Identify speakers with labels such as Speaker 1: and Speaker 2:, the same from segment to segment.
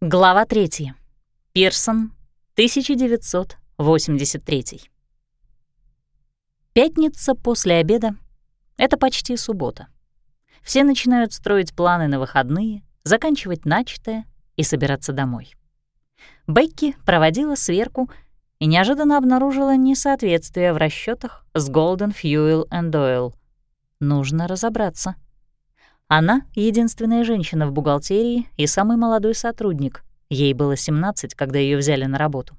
Speaker 1: Глава 3. Пирсон, 1983. Пятница после обеда — это почти суббота. Все начинают строить планы на выходные, заканчивать начатое и собираться домой. Бекки проводила сверку и неожиданно обнаружила несоответствие в расчетах с Golden Fuel and Oil. Нужно разобраться — она — единственная женщина в бухгалтерии и самый молодой сотрудник. Ей было 17, когда ее взяли на работу.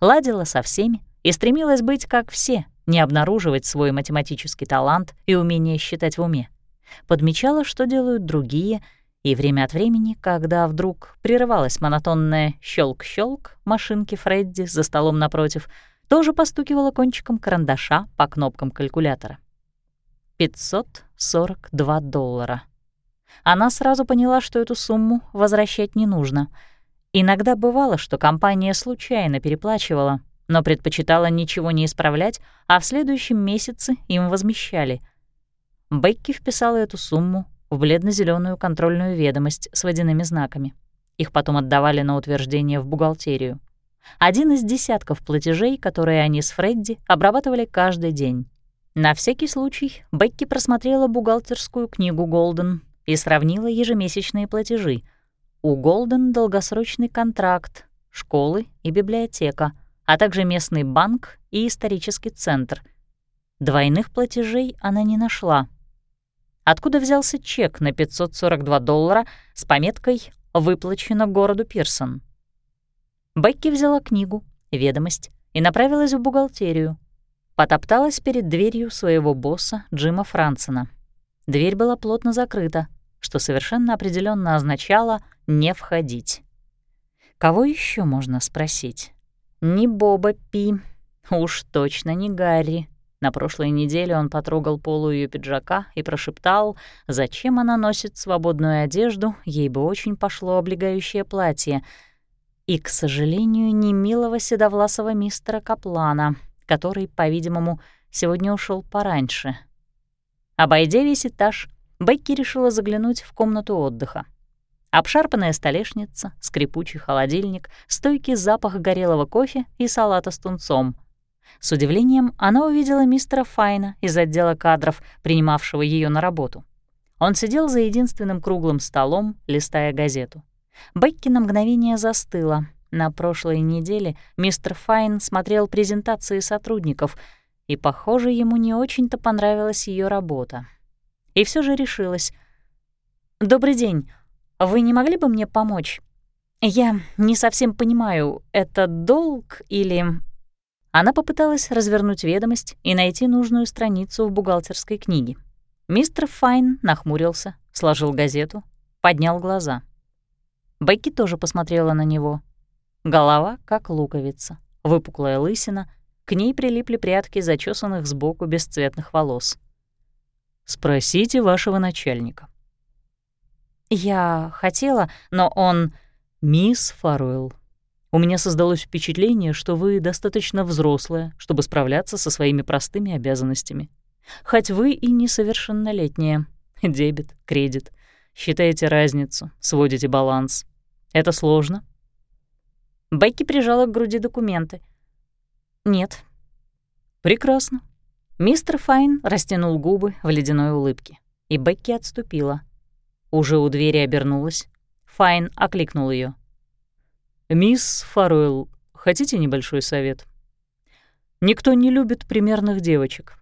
Speaker 1: Ладила со всеми и стремилась быть как все, не обнаруживать свой математический талант и умение считать в уме. Подмечала, что делают другие, и время от времени, когда вдруг прерывалась монотонная щелк-щелк машинки Фредди за столом напротив, тоже постукивала кончиком карандаша по кнопкам калькулятора. 542 доллара. Она сразу поняла, что эту сумму возвращать не нужно. Иногда бывало, что компания случайно переплачивала, но предпочитала ничего не исправлять, а в следующем месяце им возмещали. Бекки вписала эту сумму в бледно зеленую контрольную ведомость с водяными знаками. Их потом отдавали на утверждение в бухгалтерию. Один из десятков платежей, которые они с Фредди обрабатывали каждый день. На всякий случай Бекки просмотрела бухгалтерскую книгу Голден и сравнила ежемесячные платежи. У Голден долгосрочный контракт, школы и библиотека, а также местный банк и исторический центр. Двойных платежей она не нашла. Откуда взялся чек на 542 доллара с пометкой «Выплачено городу Пирсон»? Бекки взяла книгу, ведомость и направилась в бухгалтерию. Потопталась перед дверью своего босса Джима Франсона. Дверь была плотно закрыта, что совершенно определенно означало «не входить». Кого еще можно спросить? Не Боба Пи, уж точно не Гарри. На прошлой неделе он потрогал полу ее пиджака и прошептал, зачем она носит свободную одежду, ей бы очень пошло облегающее платье. И, к сожалению, не милого седовласого мистера Каплана, который, по-видимому, сегодня ушел пораньше. Обойдя весь этаж, Бекки решила заглянуть в комнату отдыха. Обшарпанная столешница, скрипучий холодильник, стойкий запах горелого кофе и салата с тунцом. С удивлением она увидела мистера Файна из отдела кадров, принимавшего ее на работу. Он сидел за единственным круглым столом, листая газету. Бекки на мгновение застыла. На прошлой неделе мистер Файн смотрел презентации сотрудников, и, похоже, ему не очень-то понравилась ее работа и все же решилась. «Добрый день. Вы не могли бы мне помочь? Я не совсем понимаю, это долг или...» Она попыталась развернуть ведомость и найти нужную страницу в бухгалтерской книге. Мистер Файн нахмурился, сложил газету, поднял глаза. Бекки тоже посмотрела на него. Голова как луковица, выпуклая лысина, к ней прилипли прядки зачесанных сбоку бесцветных волос. Спросите вашего начальника». «Я хотела, но он...» «Мисс Фаруэлл, у меня создалось впечатление, что вы достаточно взрослая, чтобы справляться со своими простыми обязанностями. Хоть вы и несовершеннолетняя. Дебет, кредит. Считаете разницу, сводите баланс. Это сложно?» Бекки прижала к груди документы. «Нет».
Speaker 2: «Прекрасно.
Speaker 1: Мистер Файн растянул губы в ледяной улыбке, и Бекки отступила. Уже у двери обернулась. Файн окликнул ее.
Speaker 2: «Мисс Фаруэлл, хотите небольшой совет? Никто не любит примерных девочек.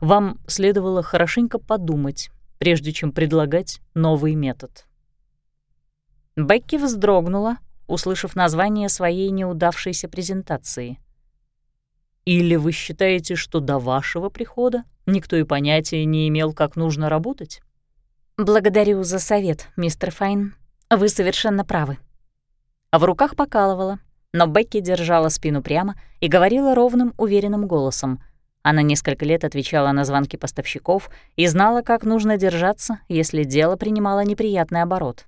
Speaker 2: Вам следовало хорошенько подумать, прежде чем предлагать новый метод».
Speaker 1: Бекки вздрогнула, услышав название своей неудавшейся презентации —
Speaker 2: или вы считаете, что до вашего прихода никто и понятия не имел, как нужно работать?
Speaker 1: Благодарю за совет, мистер Файн. Вы совершенно правы. А в руках покалывала, но Бекки держала спину прямо и говорила ровным, уверенным голосом. Она несколько лет отвечала на звонки поставщиков и знала, как нужно держаться, если дело принимало неприятный оборот.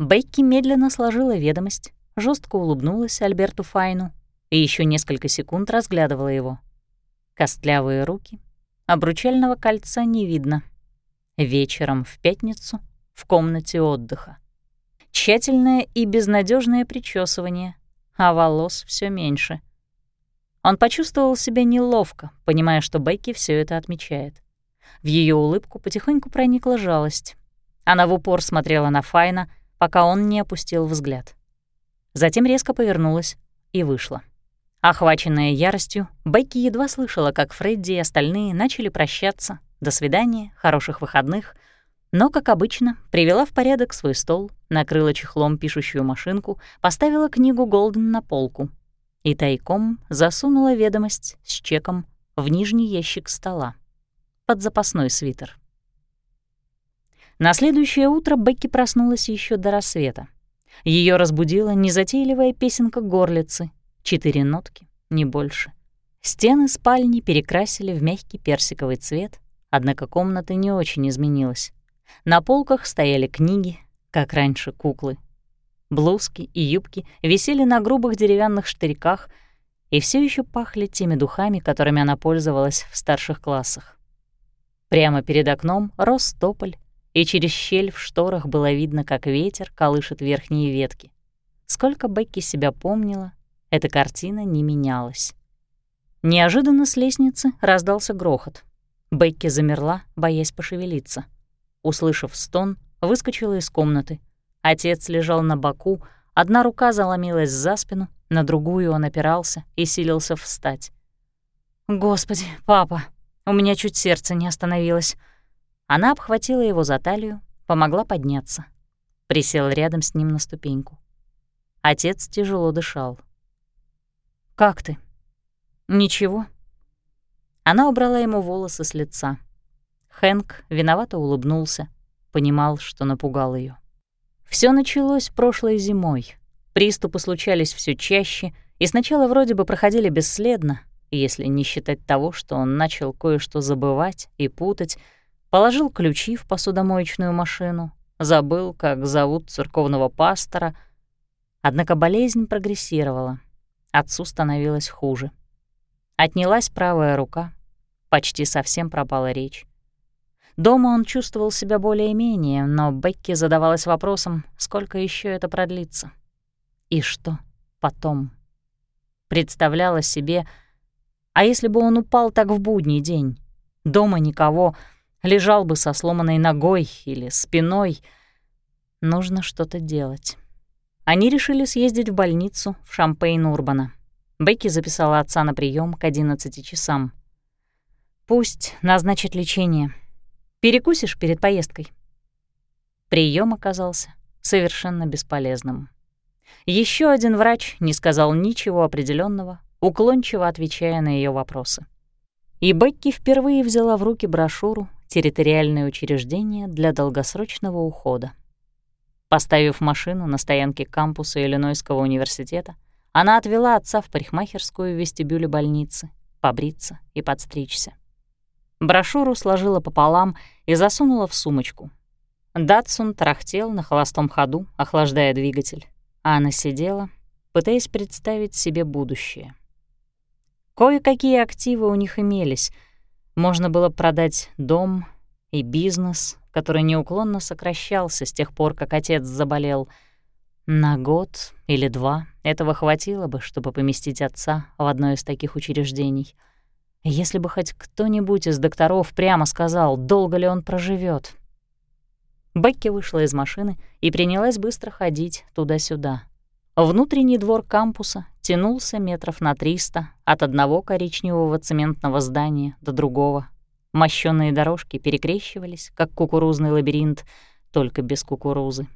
Speaker 1: Бекки медленно сложила ведомость, жестко улыбнулась Альберту Файну и еще несколько секунд разглядывала его. Костлявые руки, обручального кольца не видно. Вечером в пятницу в комнате отдыха. тщательное и безнадежное причесывание, а волос все меньше. Он почувствовал себя неловко, понимая, что Бекки все это отмечает. В ее улыбку потихоньку проникла жалость. Она в упор смотрела на Файна, пока он не опустил взгляд. Затем резко повернулась и вышла. Охваченная яростью, Бекки едва слышала, как Фредди и остальные начали прощаться. До свидания, хороших выходных. Но, как обычно, привела в порядок свой стол, накрыла чехлом пишущую машинку, поставила книгу Голден на полку и тайком засунула ведомость с чеком в нижний ящик стола под запасной свитер. На следующее утро Бекки проснулась еще до рассвета. Ее разбудила незатейливая песенка горлицы, четыре нотки, не больше. Стены спальни перекрасили в мягкий персиковый цвет, однако комната не очень изменилась. На полках стояли книги, как раньше куклы. Блузки и юбки висели на грубых деревянных штырьках и все еще пахли теми духами, которыми она пользовалась в старших классах. Прямо перед окном рос тополь, и через щель в шторах было видно, как ветер колышет верхние ветки. Сколько Бекки себя помнила, эта картина не менялась. Неожиданно с лестницы раздался грохот. Бекки замерла, боясь пошевелиться. Услышав стон, выскочила из комнаты. Отец лежал на боку, одна рука заломилась за спину, на другую он опирался и силился встать. «Господи, папа, у меня чуть сердце не остановилось». Она обхватила его за талию, помогла подняться. Присела рядом с ним на ступеньку. Отец тяжело дышал. «Как ты?» «Ничего». Она убрала ему волосы с лица. Хэнк виновато улыбнулся, понимал, что напугал ее. Все началось прошлой зимой. Приступы случались все чаще, и сначала вроде бы проходили бесследно, если не считать того, что он начал кое-что забывать и путать, положил ключи в посудомоечную машину, забыл, как зовут церковного пастора. Однако болезнь прогрессировала. Отцу становилось хуже. Отнялась правая рука, почти совсем пропала речь. Дома он чувствовал себя более-менее, но Бекки задавалась вопросом, сколько еще это продлится. И что потом? Представляла себе, а если бы он упал так в будний день? Дома никого, лежал бы со сломанной ногой или спиной. Нужно что-то делать. Они решили съездить в больницу в Шампейн-Урбана. Бекки записала отца на прием к 11 часам. «Пусть назначит лечение. Перекусишь перед поездкой?» Прием оказался совершенно бесполезным. Еще один врач не сказал ничего определенного, уклончиво отвечая на ее вопросы. И Бекки впервые взяла в руки брошюру территориальное учреждение для долгосрочного ухода. Поставив машину на стоянке кампуса Иллинойского университета, она отвела отца в парикмахерскую в вестибюле больницы, побриться и подстричься. Брошюру сложила пополам и засунула в сумочку. Датсун трахтел на холостом ходу, охлаждая двигатель, а она сидела, пытаясь представить себе будущее. Кое-какие активы у них имелись — можно было продать дом и бизнес, который неуклонно сокращался с тех пор, как отец заболел. На год или два этого хватило бы, чтобы поместить отца в одно из таких учреждений. Если бы хоть кто-нибудь из докторов прямо сказал, долго ли он проживет. Бекки вышла из машины и принялась быстро ходить туда-сюда. Внутренний двор кампуса тянулся метров на 300 от одного коричневого цементного здания до другого. Мощёные дорожки перекрещивались, как кукурузный лабиринт, только без кукурузы.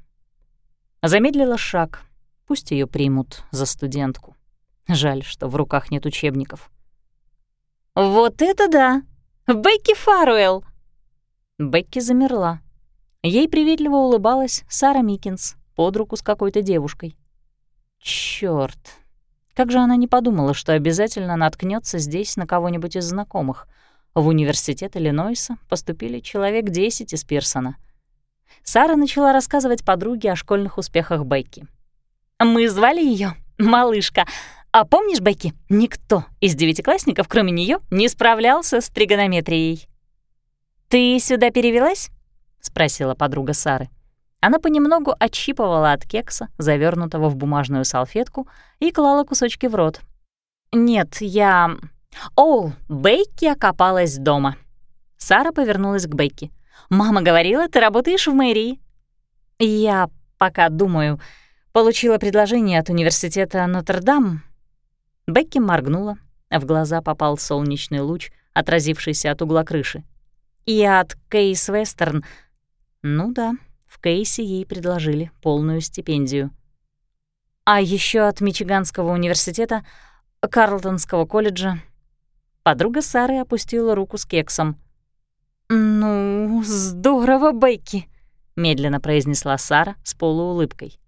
Speaker 1: Замедлила шаг. Пусть ее примут за студентку. Жаль, что в руках нет учебников. «Вот это да! Бекки Фаруэлл!» Бекки замерла. Ей приветливо улыбалась Сара Микинс под руку с какой-то девушкой. Чёрт! Как же она не подумала, что обязательно наткнется здесь на кого-нибудь из знакомых. В университет Иллинойса поступили человек 10 из Пирсона. Сара начала рассказывать подруге о школьных успехах Бекки. «Мы звали ее малышка. А помнишь, Бекки, никто из девятиклассников, кроме нее, не справлялся с тригонометрией». «Ты сюда перевелась?» — спросила подруга Сары. Она понемногу отщипывала от кекса, завернутого в бумажную салфетку, и клала кусочки в рот. «Нет, я...» «О, Бейки окопалась дома». Сара повернулась к Бейки. «Мама говорила, ты работаешь в мэрии». «Я пока думаю. Получила предложение от университета Нотр-Дам». Бекки моргнула, в глаза попал солнечный луч, отразившийся от угла крыши. «И от Кейс Вестерн...» «Ну да, в Кейсе ей предложили полную стипендию». «А еще от Мичиганского университета, Карлтонского колледжа...» Подруга Сары опустила руку с кексом. «Ну, здорово, Бекки», — медленно произнесла Сара с полуулыбкой.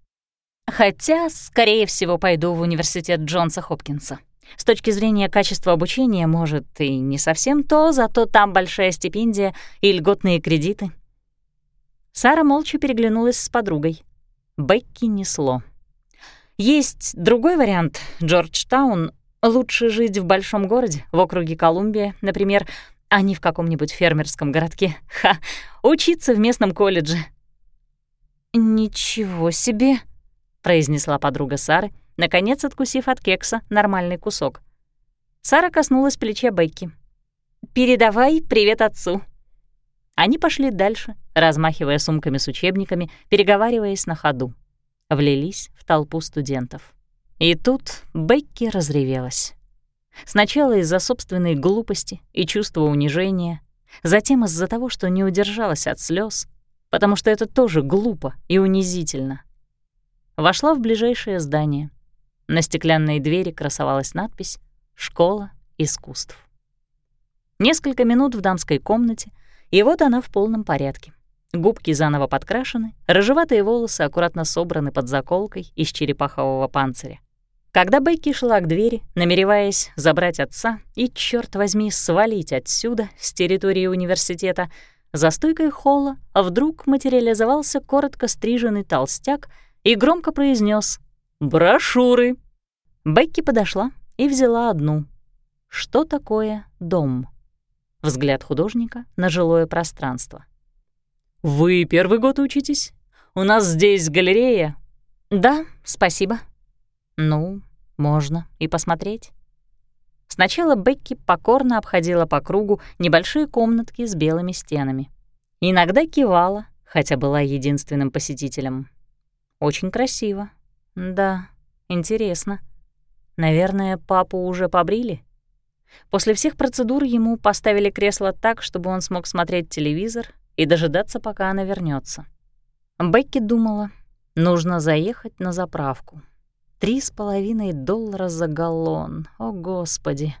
Speaker 1: «Хотя, скорее всего, пойду в университет Джонса Хопкинса. С точки зрения качества обучения, может, и не совсем то, зато там большая стипендия и льготные кредиты». Сара молча переглянулась с подругой. Бекки несло. «Есть другой вариант, Джорджтаун. Лучше жить в большом городе, в округе Колумбия, например, а не в каком-нибудь фермерском городке. Ха! Учиться в местном колледже. «Ничего себе!» — произнесла подруга Сары, наконец откусив от кекса нормальный кусок. Сара коснулась плеча Бекки. «Передавай привет отцу». Они пошли дальше, размахивая сумками с учебниками, переговариваясь на ходу. Влились в толпу студентов. И тут Бекки разревелась. Сначала из-за собственной глупости и чувства унижения, затем из-за того, что не удержалась от слез, потому что это тоже глупо и унизительно. Вошла в ближайшее здание. На стеклянной двери красовалась надпись «Школа искусств». Несколько минут в дамской комнате, и вот она в полном порядке. Губки заново подкрашены, рыжеватые волосы аккуратно собраны под заколкой из черепахового панциря. Когда Бекки шла к двери, намереваясь забрать отца и, черт возьми, свалить отсюда, с территории университета, за стойкой холла вдруг материализовался коротко стриженный толстяк и громко произнес «Брошюры!». Бекки подошла и взяла одну. Что такое дом? Взгляд художника на жилое пространство. «Вы первый год учитесь? У нас здесь галерея». «Да, спасибо», ну, можно и посмотреть. Сначала Бекки покорно обходила по кругу небольшие комнатки с белыми стенами. Иногда кивала, хотя была единственным посетителем. Очень красиво. Да, интересно. Наверное, папу уже побрили? После всех процедур ему поставили кресло так, чтобы он смог смотреть телевизор и дожидаться, пока она вернется. Бекки думала, нужно заехать на заправку. Три с половиной доллара за галлон. О, Господи!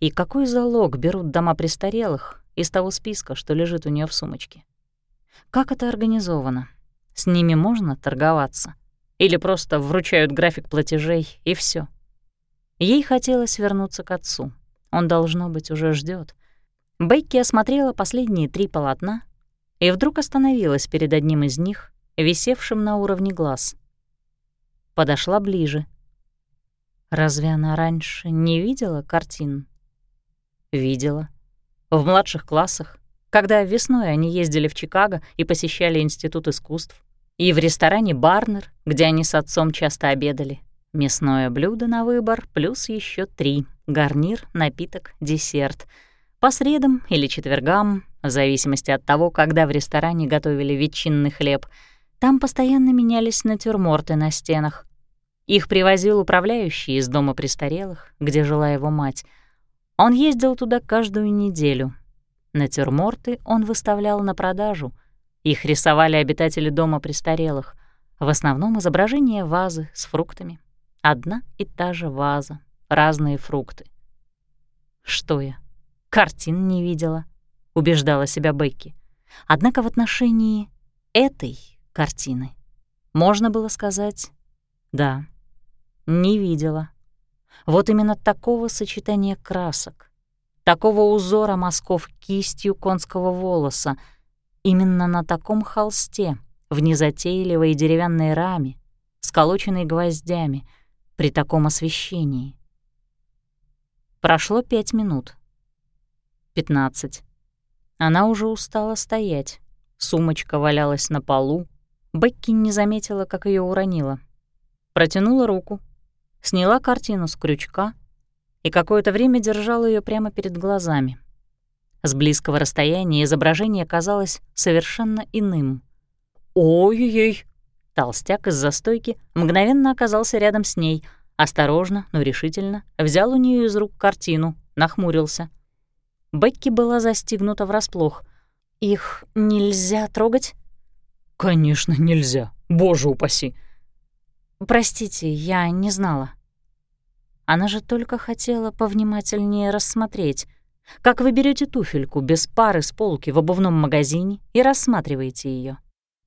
Speaker 1: И какой залог берут дома престарелых из того списка, что лежит у нее в сумочке? Как это организовано? С ними можно торговаться? Или просто вручают график платежей, и все? Ей хотелось вернуться к отцу. Он, должно быть, уже ждет. Бейки осмотрела последние три полотна и вдруг остановилась перед одним из них, висевшим на уровне глаз — подошла ближе. Разве она раньше не видела картин? Видела. В младших классах, когда весной они ездили в Чикаго и посещали Институт искусств, и в ресторане «Барнер», где они с отцом часто обедали. Мясное блюдо на выбор, плюс еще три — гарнир, напиток, десерт. По средам или четвергам, в зависимости от того, когда в ресторане готовили ветчинный хлеб, там постоянно менялись натюрморты на стенах, их привозил управляющий из дома престарелых, где жила его мать. Он ездил туда каждую неделю. Натюрморты он выставлял на продажу. Их рисовали обитатели дома престарелых. В основном изображение вазы с фруктами. Одна и та же ваза, разные фрукты. Что я? Картин не видела, убеждала себя Бекки. Однако в отношении этой картины можно было сказать «да». Не видела. Вот именно такого сочетания красок, такого узора мазков кистью конского волоса, именно на таком холсте, в незатейливой деревянной раме, сколоченной гвоздями, при таком освещении. Прошло пять минут. Пятнадцать. Она уже устала стоять. Сумочка валялась на полу, Бекки не заметила, как ее уронила. Протянула руку, сняла картину с крючка и какое-то время держала ее прямо перед глазами. С близкого расстояния изображение казалось совершенно иным. «Ой-ой-ой!» Толстяк из застойки мгновенно оказался рядом с ней, осторожно, но решительно взял у нее из рук картину, нахмурился. Бекки была застигнута врасплох. «Их нельзя трогать?»
Speaker 2: «Конечно, нельзя. Боже упаси!»
Speaker 1: «Простите, я не знала». Она же только хотела повнимательнее рассмотреть. Как вы берете туфельку без пары с полки в обувном магазине и рассматриваете ее.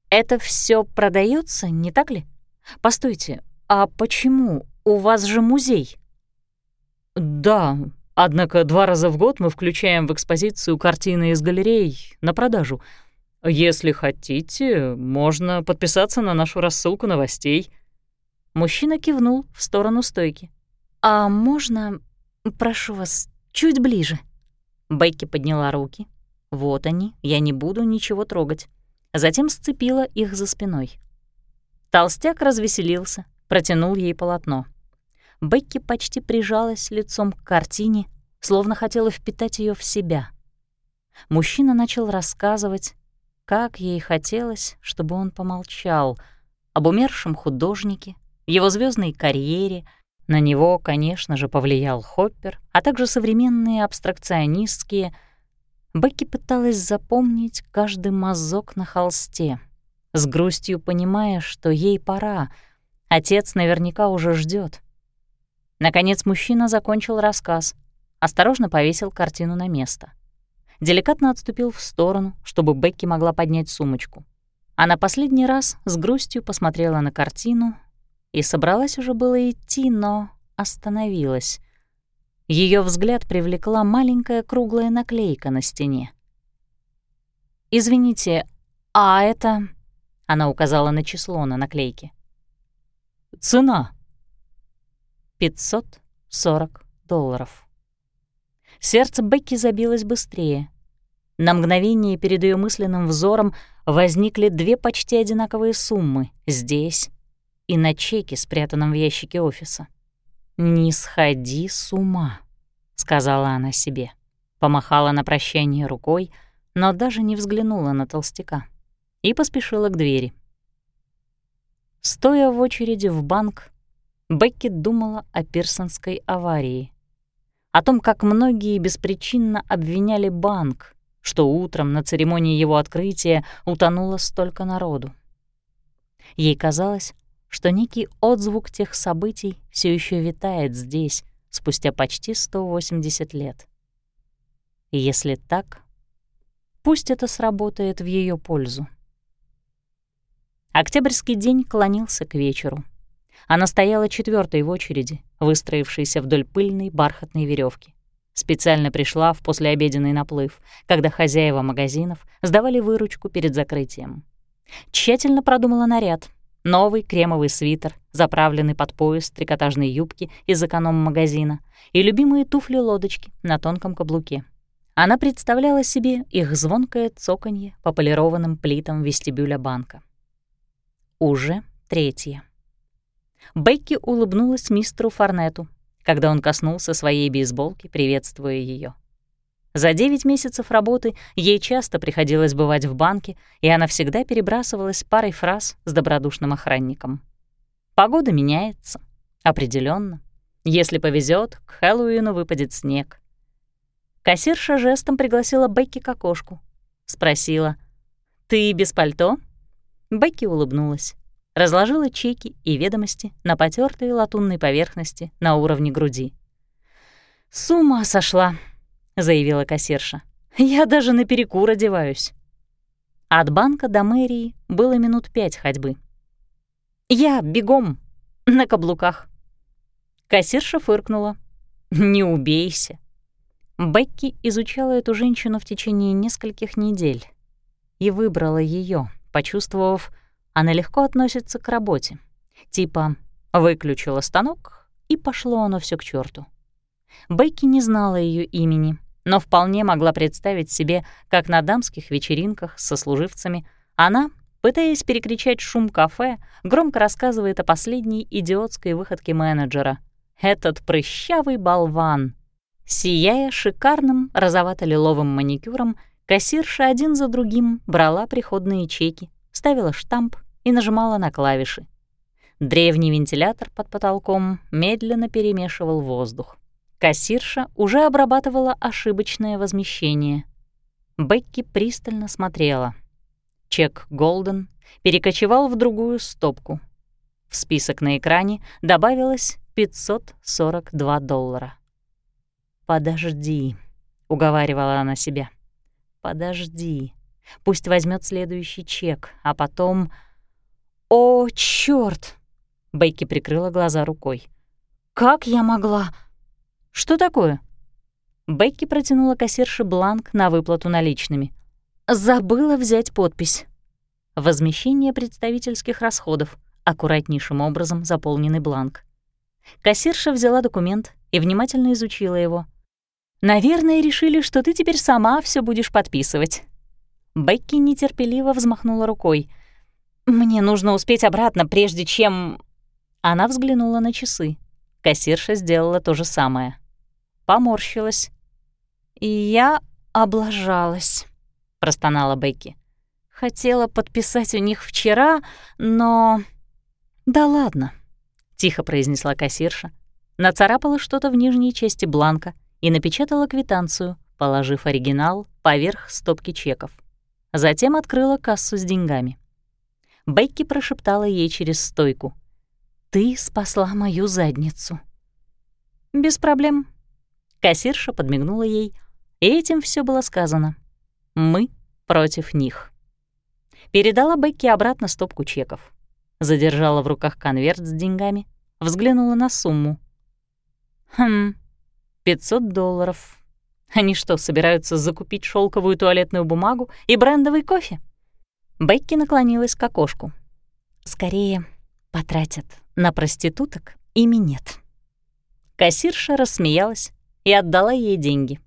Speaker 1: Это все продается, не так ли? Постойте, а почему? У вас же музей.
Speaker 2: Да, однако два раза в год мы включаем в экспозицию картины из галерей на продажу. Если хотите, можно подписаться на нашу рассылку новостей.
Speaker 1: Мужчина кивнул в сторону стойки. «А можно, прошу вас, чуть ближе?» Бейки подняла руки. «Вот они, я не буду ничего трогать». Затем сцепила их за спиной. Толстяк развеселился, протянул ей полотно. Бекки почти прижалась лицом к картине, словно хотела впитать ее в себя. Мужчина начал рассказывать, как ей хотелось, чтобы он помолчал, об умершем художнике, его звездной карьере — на него, конечно же, повлиял Хоппер, а также современные абстракционистские. Бекки пыталась запомнить каждый мазок на холсте, с грустью понимая, что ей пора. Отец наверняка уже ждет. Наконец мужчина закончил рассказ, осторожно повесил картину на место. Деликатно отступил в сторону, чтобы Бекки могла поднять сумочку. Она последний раз с грустью посмотрела на картину, и собралась уже было идти, но остановилась. Ее взгляд привлекла маленькая круглая наклейка на стене. «Извините, а это...» — она указала на число на наклейке.
Speaker 2: «Цена».
Speaker 1: «540 долларов». Сердце Бекки забилось быстрее. На мгновение перед ее мысленным взором возникли две почти одинаковые суммы здесь и на чеке, спрятанном в ящике офиса. «Не сходи с ума», — сказала она себе. Помахала на прощание рукой, но даже не взглянула на толстяка и поспешила к двери. Стоя в очереди в банк, Бекки думала о пирсонской аварии. О том, как многие беспричинно обвиняли банк, что утром на церемонии его открытия утонуло столько народу. Ей казалось, что некий отзвук тех событий все еще витает здесь, спустя почти 180 лет. Если так, пусть это сработает в ее пользу. Октябрьский день клонился к вечеру. Она стояла четвертой в очереди, выстроившейся вдоль пыльной бархатной веревки. Специально пришла в послеобеденный наплыв, когда хозяева магазинов сдавали выручку перед закрытием. Тщательно продумала наряд, Новый кремовый свитер, заправленный под пояс трикотажной юбки из эконом-магазина и любимые туфли-лодочки на тонком каблуке. Она представляла себе их звонкое цоканье по полированным плитам вестибюля банка. Уже третье. Бекки улыбнулась мистеру Форнету, когда он коснулся своей бейсболки, приветствуя ее. За девять месяцев работы ей часто приходилось бывать в банке, и она всегда перебрасывалась парой фраз с добродушным охранником. Погода меняется. определенно. Если повезет, к Хэллоуину выпадет снег. Кассирша жестом пригласила Бекки к окошку. Спросила, «Ты без пальто?» Бекки улыбнулась. Разложила чеки и ведомости на потертой латунной поверхности на уровне груди. «С ума сошла!» Заявила кассирша. «Я даже на перекур одеваюсь». От банка до мэрии было минут пять ходьбы. «Я бегом, на каблуках». Кассирша фыркнула. «Не убейся». Бекки изучала эту женщину в течение нескольких недель и выбрала ее, почувствовав, она легко относится к работе. Типа выключила станок, и пошло оно все к черту. Бекки не знала ее имени, но вполне могла представить себе, как на дамских вечеринках со служивцами она, пытаясь перекричать шум кафе, громко рассказывает о последней идиотской выходке менеджера. Этот прыщавый болван. Сияя шикарным розовато-лиловым маникюром, кассирша один за другим брала приходные чеки, ставила штамп и нажимала на клавиши. Древний вентилятор под потолком медленно перемешивал воздух. Кассирша уже обрабатывала ошибочное возмещение. Бекки пристально смотрела. Чек «Голден» перекочевал в другую стопку. В список на экране добавилось 542 доллара. «Подожди», — уговаривала она себя. «Подожди. Пусть возьмет следующий чек, а потом...» «О, чёрт!» Бейки прикрыла глаза рукой. «Как я могла?» «Что такое?» Бекки протянула кассирше бланк на выплату наличными. «Забыла взять подпись». Возмещение представительских расходов. Аккуратнейшим образом заполненный бланк. Кассирша взяла документ и внимательно изучила его. «Наверное, решили, что ты теперь сама все будешь подписывать». Бекки нетерпеливо взмахнула рукой. «Мне нужно успеть обратно, прежде чем...» Она взглянула на часы. Кассирша сделала то же самое. Поморщилась. «И я облажалась», — простонала Бекки. «Хотела подписать у них вчера, но...» «Да ладно», — тихо произнесла кассирша. Нацарапала что-то в нижней части бланка и напечатала квитанцию, положив оригинал поверх стопки чеков. Затем открыла кассу с деньгами. Бекки прошептала ей через стойку. «Ты спасла мою задницу». «Без проблем». Кассирша подмигнула ей, и этим все было сказано. «Мы против них». Передала Бекки обратно стопку чеков. Задержала в руках конверт с деньгами, взглянула на сумму. «Хм, 500 долларов. Они что, собираются закупить шелковую туалетную бумагу и брендовый кофе?» Бекки наклонилась к окошку. «Скорее потратят на проституток и минет». Кассирша рассмеялась и отдала ей деньги.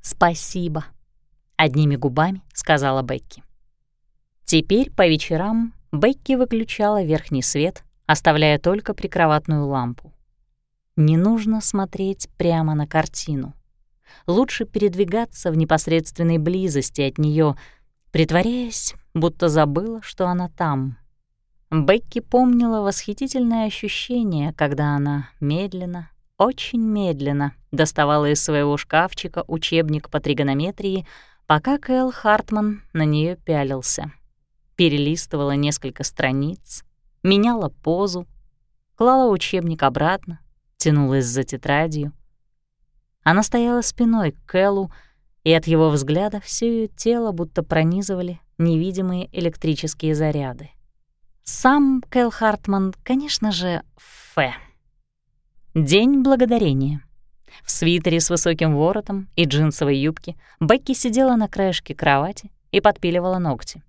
Speaker 1: «Спасибо», — одними губами сказала Бекки. Теперь по вечерам Бекки выключала верхний свет, оставляя только прикроватную лампу. Не нужно смотреть прямо на картину. Лучше передвигаться в непосредственной близости от нее, притворяясь, будто забыла, что она там. Бекки помнила восхитительное ощущение, когда она медленно, очень медленно доставала из своего шкафчика учебник по тригонометрии, пока Кэл Хартман на нее пялился. Перелистывала несколько страниц, меняла позу, клала учебник обратно, тянулась за тетрадью. Она стояла спиной к Кэллу, и от его взгляда все ее тело будто пронизывали невидимые электрические заряды. Сам Кэл Хартман, конечно же, фэ. День благодарения. В свитере с высоким воротом и джинсовой юбке Бекки сидела на краешке кровати и подпиливала ногти.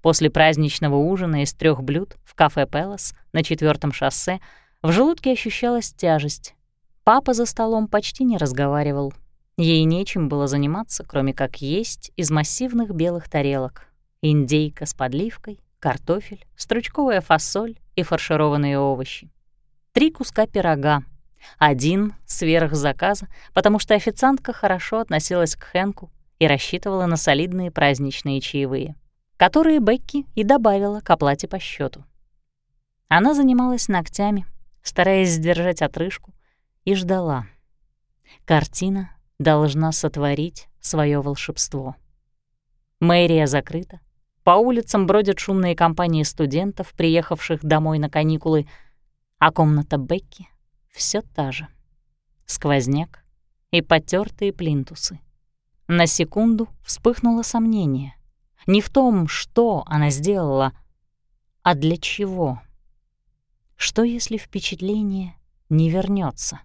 Speaker 1: После праздничного ужина из трех блюд в кафе «Пелос» на четвертом шоссе в желудке ощущалась тяжесть. Папа за столом почти не разговаривал. Ей нечем было заниматься, кроме как есть из массивных белых тарелок. Индейка с подливкой, картофель, стручковая фасоль и фаршированные овощи. Три куска пирога, один сверх заказа, потому что официантка хорошо относилась к Хэнку и рассчитывала на солидные праздничные чаевые, которые Бекки и добавила к оплате по счету. Она занималась ногтями, стараясь сдержать отрыжку, и ждала. Картина должна сотворить свое волшебство. Мэрия закрыта, по улицам бродят шумные компании студентов, приехавших домой на каникулы, а комната Бекки все та же. Сквозняк и потертые плинтусы. На секунду вспыхнуло сомнение. Не в том, что она сделала, а для чего. Что, если впечатление не вернется?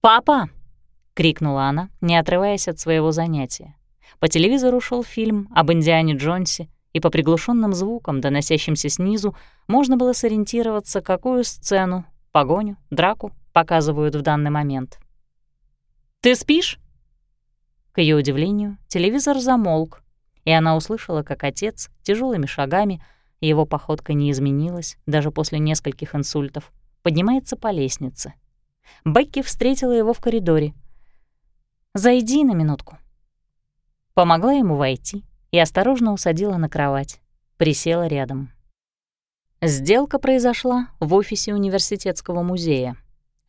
Speaker 1: «Папа!» — крикнула она, не отрываясь от своего занятия. По телевизору шел фильм об Индиане Джонсе, и по приглушенным звукам, доносящимся снизу, можно было сориентироваться, какую сцену погоню, драку показывают в данный момент. «Ты спишь?» К ее удивлению, телевизор замолк, и она услышала, как отец тяжелыми шагами, его походка не изменилась даже после нескольких инсультов, поднимается по лестнице. Бекки встретила его в коридоре. «Зайди на минутку». Помогла ему войти и осторожно усадила на кровать, присела рядом. Сделка произошла в офисе университетского музея.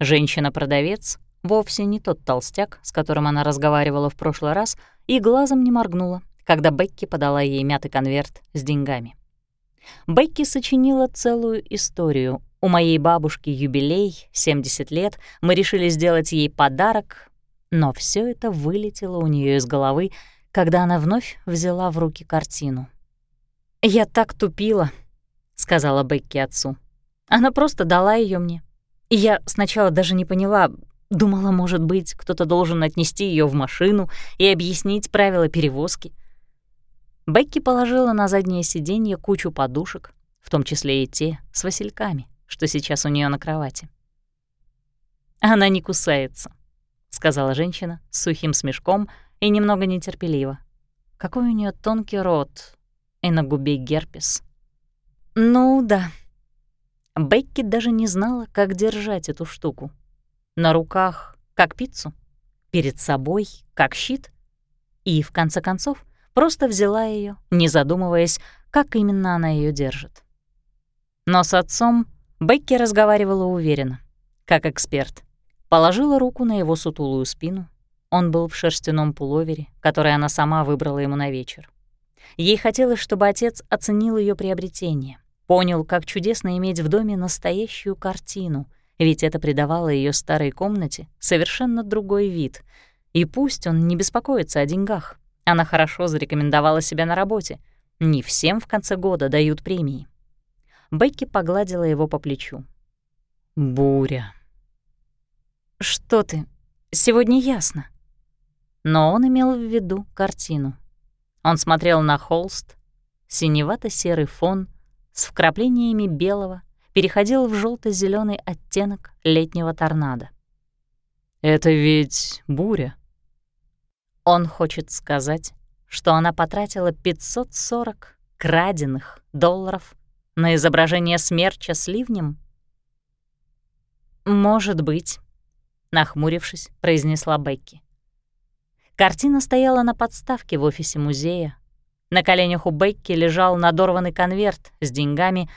Speaker 1: Женщина-продавец, вовсе не тот толстяк, с которым она разговаривала в прошлый раз, и глазом не моргнула, когда Бекки подала ей мятый конверт с деньгами. Бекки сочинила целую историю. У моей бабушки юбилей, 70 лет, мы решили сделать ей подарок, но все это вылетело у нее из головы, когда она вновь взяла в руки картину. «Я так тупила», — сказала Бекки отцу. «Она просто дала ее мне. И я сначала даже не поняла, думала, может быть, кто-то должен отнести ее в машину и объяснить правила перевозки». Бекки положила на заднее сиденье кучу подушек, в том числе и те с васильками, что сейчас у нее на кровати. «Она не кусается», — сказала женщина с сухим смешком и немного нетерпеливо. Какой у нее тонкий рот и на губе герпес. Ну да. Бекки даже не знала, как держать эту штуку. На руках — как пиццу, перед собой — как щит. И, в конце концов, просто взяла ее, не задумываясь, как именно она ее держит. Но с отцом Бекки разговаривала уверенно, как эксперт. Положила руку на его сутулую спину. Он был в шерстяном пуловере, который она сама выбрала ему на вечер. Ей хотелось, чтобы отец оценил ее приобретение, понял, как чудесно иметь в доме настоящую картину, ведь это придавало ее старой комнате совершенно другой вид. И пусть он не беспокоится о деньгах, она хорошо зарекомендовала себя на работе. Не всем в конце года дают премии. Бекки погладила его по плечу. «Буря». «Что ты? Сегодня ясно». Но он имел в виду картину. Он смотрел на холст, синевато-серый фон с вкраплениями белого переходил в желто зеленый оттенок летнего торнадо.
Speaker 2: «Это ведь буря»,
Speaker 1: он хочет сказать, что она потратила 540 краденных долларов на изображение смерча с ливнем? «Может быть», — нахмурившись, произнесла Бекки. Картина стояла на подставке в офисе музея. На коленях у Бекки лежал надорванный конверт с деньгами,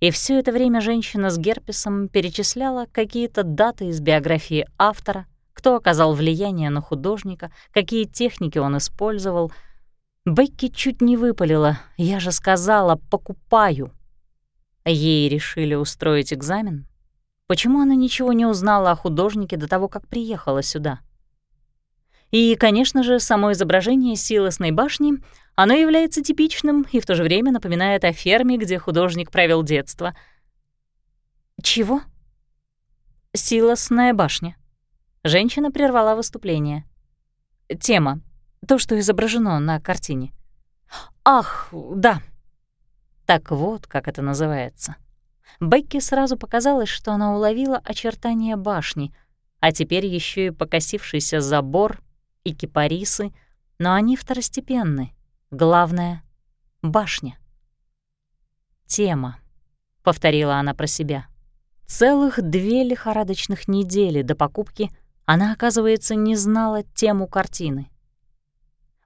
Speaker 1: и все это время женщина с герпесом перечисляла какие-то даты из биографии автора, кто оказал влияние на художника, какие техники он использовал. Бекки чуть не выпалила. «Я же сказала, покупаю». Ей решили устроить экзамен. Почему она ничего не узнала о художнике до того, как приехала сюда? И, конечно же, само изображение силосной башни, оно является типичным и в то же время напоминает о ферме, где художник провел детство. Чего? Силосная башня. Женщина прервала выступление. Тема. То, что изображено на картине. Ах, да. Так вот, как это называется. Бекки сразу показалось, что она уловила очертания башни, а теперь еще и покосившийся забор и кипарисы, но они второстепенны. Главное — башня. «Тема», — повторила она про себя. Целых две лихорадочных недели до покупки она, оказывается, не знала тему картины.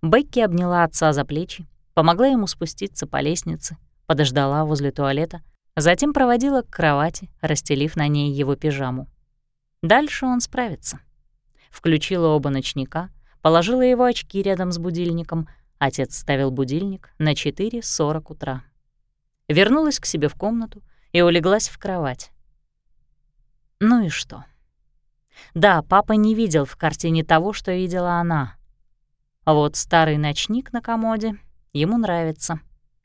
Speaker 1: Бекки обняла отца за плечи, помогла ему спуститься по лестнице, подождала возле туалета, затем проводила к кровати, расстелив на ней его пижаму. Дальше он справится. Включила оба ночника, положила его очки рядом с будильником. Отец ставил будильник на 4.40 утра. Вернулась к себе в комнату и улеглась в кровать. Ну и что? Да, папа не видел в картине того, что видела она. Вот старый ночник на комоде ему нравится.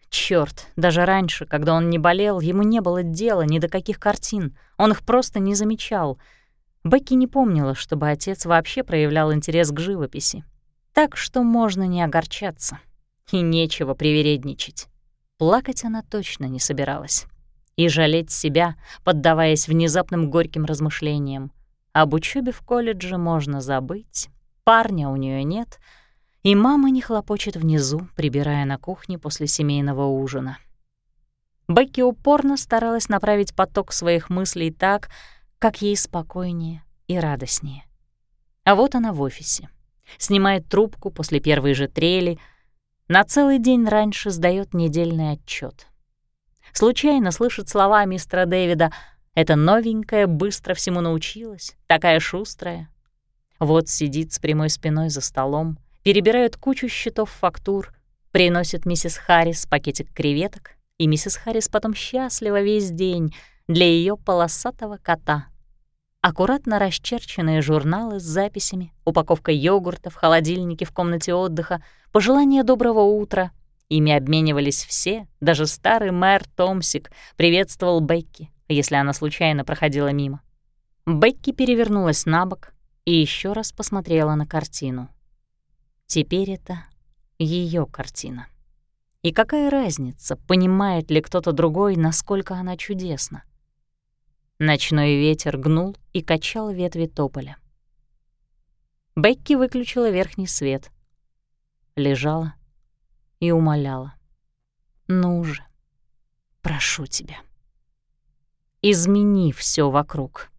Speaker 1: Чёрт, даже раньше, когда он не болел, ему не было дела ни до каких картин, он их просто не замечал. Бекки не помнила, чтобы отец вообще проявлял интерес к живописи. Так что можно не огорчаться. И нечего привередничать. Плакать она точно не собиралась. И жалеть себя, поддаваясь внезапным горьким размышлениям. Об учебе в колледже можно забыть, парня у нее нет, и мама не хлопочет внизу, прибирая на кухне после семейного ужина. Бекки упорно старалась направить поток своих мыслей так, как ей спокойнее и радостнее. А вот она в офисе. Снимает трубку после первой же трели, на целый день раньше сдает недельный отчет. Случайно слышит слова мистера Дэвида «Это новенькая быстро всему научилась, такая шустрая». Вот сидит с прямой спиной за столом, перебирает кучу счетов фактур, приносит миссис Харрис пакетик креветок, и миссис Харрис потом счастлива весь день для ее полосатого кота. Аккуратно расчерченные журналы с записями, упаковка йогурта в холодильнике в комнате отдыха, пожелания доброго утра. Ими обменивались все, даже старый мэр Томсик приветствовал Бекки, если она случайно проходила мимо. Бекки перевернулась на бок и еще раз посмотрела на картину. Теперь это ее картина. И какая разница, понимает ли кто-то другой, насколько она чудесна? Ночной ветер гнул и качал ветви тополя. Бекки выключила верхний свет. Лежала и умоляла. «Ну же, прошу тебя, измени все вокруг».